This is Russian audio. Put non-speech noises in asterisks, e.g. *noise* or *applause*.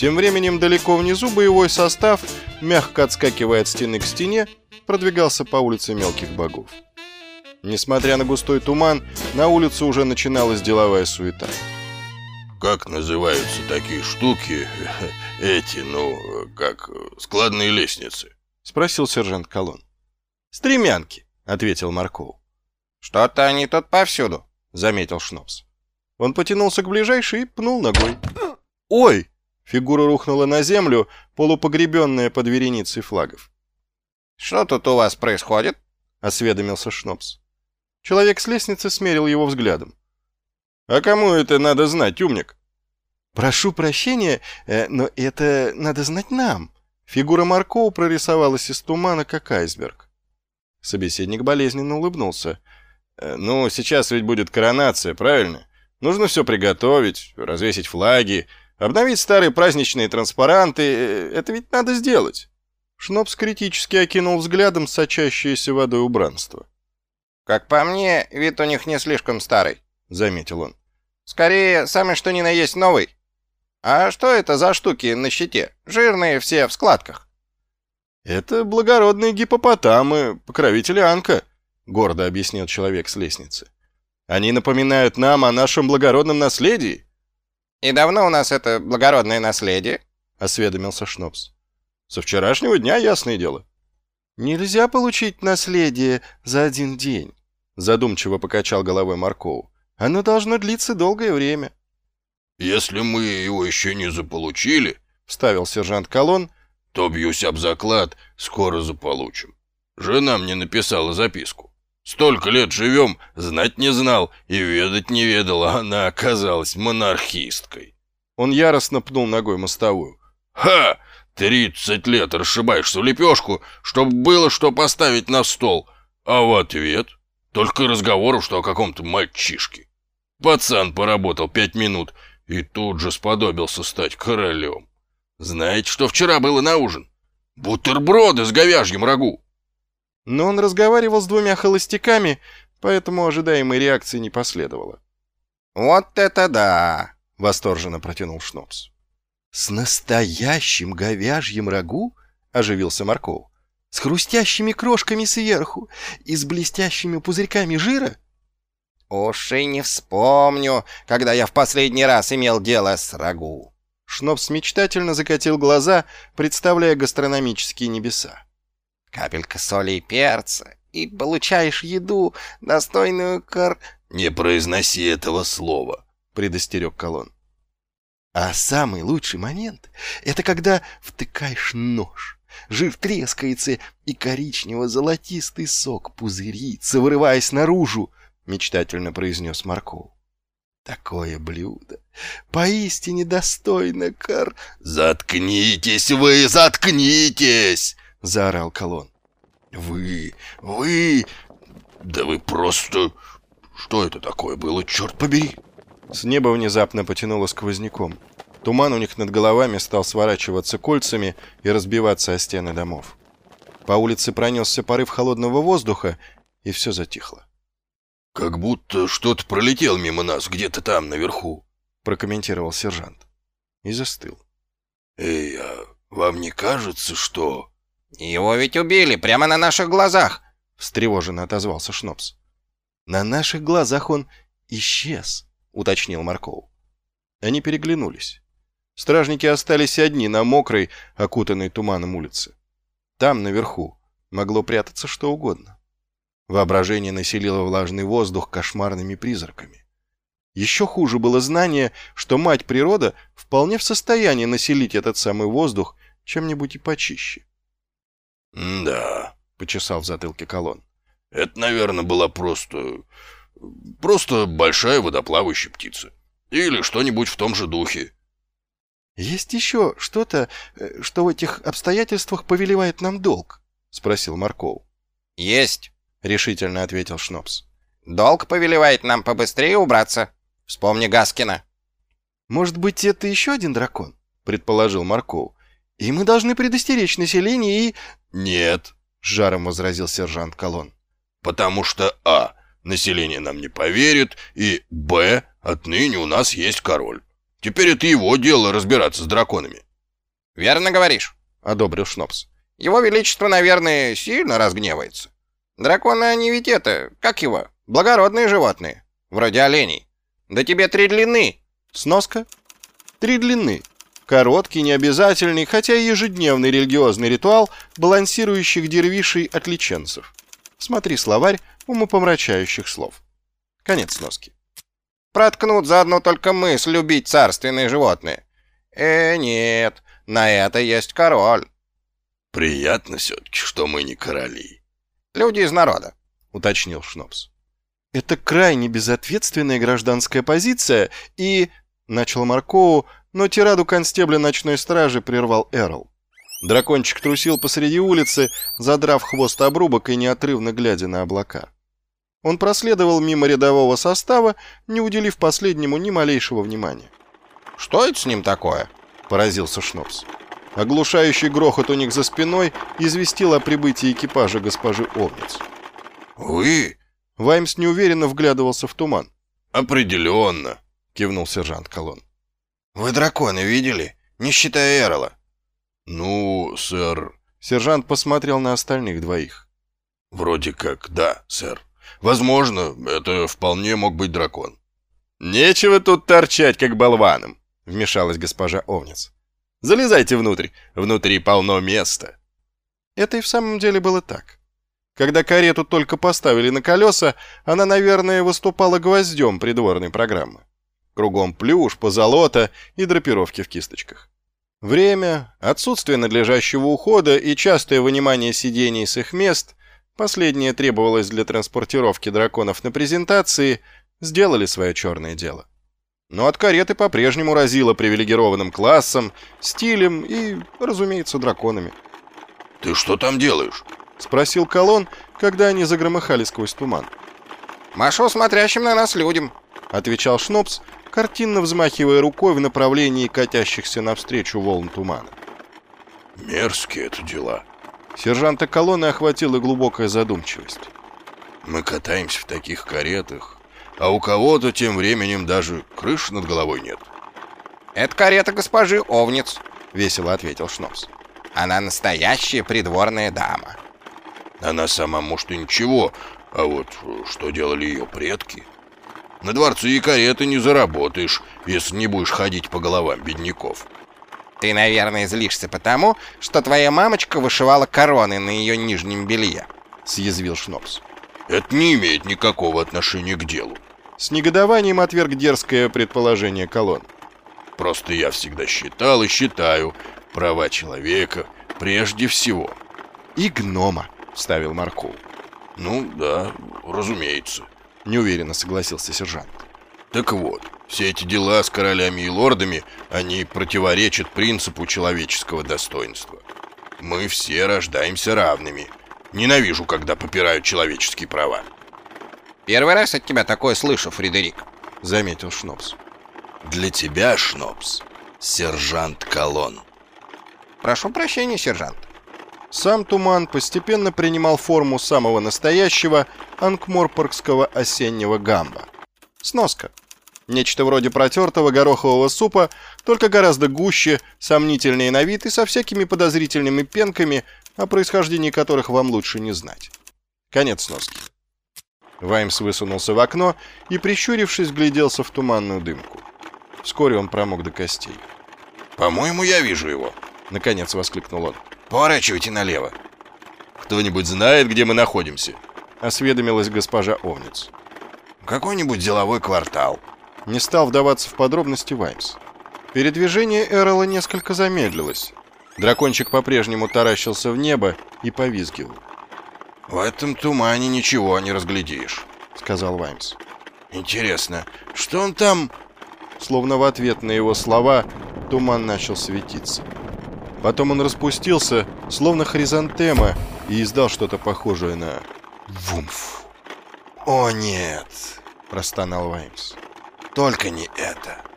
Тем временем далеко внизу боевой состав, мягко отскакивая от стены к стене, продвигался по улице мелких богов. Несмотря на густой туман, на улице уже начиналась деловая суета. Как называются такие штуки, *laughs* эти, ну, как складные лестницы? Спросил сержант Колон. Стремянки, ответил Марков. Что-то они тут повсюду, заметил Шнопс. Он потянулся к ближайшей и пнул ногой. Ой! Фигура рухнула на землю, полупогребенная под вереницей флагов. «Что тут у вас происходит?» — осведомился Шнопс. Человек с лестницы смерил его взглядом. «А кому это надо знать, умник?» «Прошу прощения, э, но это надо знать нам». Фигура Маркова прорисовалась из тумана, как айсберг. Собеседник болезненно улыбнулся. «Э, «Ну, сейчас ведь будет коронация, правильно? Нужно все приготовить, развесить флаги, Обновить старые праздничные транспаранты это ведь надо сделать. Шнопс критически окинул взглядом сочащееся водой убранство. «Как по мне, вид у них не слишком старый», — заметил он. «Скорее, самый что ни на есть новый. А что это за штуки на щите? Жирные все в складках». «Это благородные гипопотамы, покровители Анка», — гордо объяснил человек с лестницы. «Они напоминают нам о нашем благородном наследии». «И давно у нас это благородное наследие?» — осведомился Шнопс. «Со вчерашнего дня, ясное дело». «Нельзя получить наследие за один день», — задумчиво покачал головой Марков. «Оно должно длиться долгое время». «Если мы его еще не заполучили», — вставил сержант Колон, — «то, бьюсь об заклад, скоро заполучим. Жена мне написала записку. Столько лет живем, знать не знал и ведать не ведал, а она оказалась монархисткой. Он яростно пнул ногой мостовую. «Ха! Тридцать лет расшибаешься в лепешку, чтобы было что поставить на стол, а в ответ только разговоров, что о каком-то мальчишке. Пацан поработал пять минут и тут же сподобился стать королем. Знаете, что вчера было на ужин? Бутерброды с говяжьим рагу. Но он разговаривал с двумя холостяками, поэтому ожидаемой реакции не последовало. «Вот это да!» — восторженно протянул Шнопс. «С настоящим говяжьим рагу?» — оживился Марков. «С хрустящими крошками сверху и с блестящими пузырьками жира?» «Уж и не вспомню, когда я в последний раз имел дело с рагу». Шнопс мечтательно закатил глаза, представляя гастрономические небеса капелька соли и перца, и получаешь еду, достойную кор...» «Не произноси этого слова», — предостерег Колон. «А самый лучший момент — это когда втыкаешь нож». Жир трескается, и коричнево-золотистый сок пузырится, вырываясь наружу, — мечтательно произнес Марков. Такое блюдо поистине достойно кор... «Заткнитесь вы, заткнитесь!» — заорал Колон. «Вы... вы... да вы просто... что это такое было, черт побери?» С неба внезапно потянуло сквозняком. Туман у них над головами стал сворачиваться кольцами и разбиваться о стены домов. По улице пронесся порыв холодного воздуха, и все затихло. «Как будто что-то пролетел мимо нас где-то там, наверху», — прокомментировал сержант. И застыл. «Эй, а вам не кажется, что...» «Его ведь убили прямо на наших глазах!» — встревоженно отозвался Шнопс. «На наших глазах он исчез», — уточнил Марков. Они переглянулись. Стражники остались одни на мокрой, окутанной туманом улице. Там, наверху, могло прятаться что угодно. Воображение населило влажный воздух кошмарными призраками. Еще хуже было знание, что мать природа вполне в состоянии населить этот самый воздух чем-нибудь и почище. «Да», — почесал в затылке колонн. «Это, наверное, была просто... просто большая водоплавающая птица. Или что-нибудь в том же духе». «Есть еще что-то, э, что в этих обстоятельствах повелевает нам долг?» — спросил Марков. «Есть», — решительно ответил Шнопс. «Долг повелевает нам побыстрее убраться. Вспомни Гаскина». «Может быть, это еще один дракон?» — предположил Марков. «И мы должны предостеречь население и...» «Нет», — жаром возразил сержант Колон. «Потому что, а, население нам не поверит, и, б, отныне у нас есть король. Теперь это его дело разбираться с драконами. «Верно говоришь», — одобрил Шнопс. «Его Величество, наверное, сильно разгневается. Драконы они ведь это, как его, благородные животные, вроде оленей. Да тебе три длины». Сноска. Три длины. Короткий, необязательный, хотя и ежедневный религиозный ритуал балансирующих дервишей-отличенцев. Смотри словарь умопомрачающих слов. Конец сноски. Проткнут заодно только мысль любить царственные животные. Э, нет, на это есть король. Приятно все-таки, что мы не короли. Люди из народа, уточнил Шнопс. Это крайне безответственная гражданская позиция и... Начал Маркоу, но тираду констебля ночной стражи прервал Эрл. Дракончик трусил посреди улицы, задрав хвост обрубок и неотрывно глядя на облака. Он проследовал мимо рядового состава, не уделив последнему ни малейшего внимания. «Что это с ним такое?» — поразился Шнопс. Оглушающий грохот у них за спиной известил о прибытии экипажа госпожи Овниц. «Вы?» Ваймс неуверенно вглядывался в туман. «Определенно», — кивнул сержант Колон. «Вы дракона видели? Не считая Эрла?» «Ну, сэр...» Сержант посмотрел на остальных двоих. «Вроде как, да, сэр. Возможно, это вполне мог быть дракон». «Нечего тут торчать, как болваном», — вмешалась госпожа Овниц. «Залезайте внутрь. Внутри полно места». Это и в самом деле было так. Когда карету только поставили на колеса, она, наверное, выступала гвоздем придворной программы. Кругом плюш, позолота и драпировки в кисточках. Время, отсутствие надлежащего ухода и частое вынимание сидений с их мест, последнее требовалось для транспортировки драконов на презентации, сделали свое черное дело. Но от кареты по-прежнему разило привилегированным классом, стилем и, разумеется, драконами. «Ты что там делаешь?» — спросил Колон, когда они загромыхали сквозь туман. «Машу смотрящим на нас людям», — отвечал Шнопс, картинно взмахивая рукой в направлении катящихся навстречу волн тумана. «Мерзкие это дела». Сержанта колонны охватила глубокая задумчивость. «Мы катаемся в таких каретах, а у кого-то тем временем даже крыши над головой нет». «Это карета госпожи Овниц», — весело ответил Шнопс. «Она настоящая придворная дама». Она сама, может, и ничего, а вот что делали ее предки...» На дворце и кареты не заработаешь, если не будешь ходить по головам бедняков. Ты, наверное, злишься потому, что твоя мамочка вышивала короны на ее нижнем белье, съязвил Шнопс. Это не имеет никакого отношения к делу. С негодованием отверг дерзкое предположение колонн. Просто я всегда считал и считаю права человека прежде всего. И гнома, вставил Марков. Ну да, разумеется. — неуверенно согласился сержант. «Так вот, все эти дела с королями и лордами, они противоречат принципу человеческого достоинства. Мы все рождаемся равными. Ненавижу, когда попирают человеческие права». «Первый раз от тебя такое слышу, Фредерик», — заметил Шнопс. «Для тебя, Шнопс, сержант Колон». «Прошу прощения, сержант». Сам туман постепенно принимал форму самого настоящего анкморпоргского осеннего гамба. Сноска. Нечто вроде протертого горохового супа, только гораздо гуще, сомнительнее на вид и со всякими подозрительными пенками, о происхождении которых вам лучше не знать. Конец сноски. Ваймс высунулся в окно и, прищурившись, гляделся в туманную дымку. Вскоре он промок до костей. «По-моему, я вижу его», — наконец воскликнул он. Поворачивайте налево. Кто-нибудь знает, где мы находимся? Осведомилась госпожа Овниц. Какой-нибудь деловой квартал. Не стал вдаваться в подробности Ваймс. Передвижение Эрла несколько замедлилось. Дракончик по-прежнему таращился в небо и повизгивал. «В этом тумане ничего не разглядишь», — сказал Ваймс. «Интересно, что он там...» Словно в ответ на его слова туман начал светиться. Потом он распустился, словно хризантема, и издал что-то похожее на «вумф». «О, нет!» – простонал Ваймс. «Только не это!»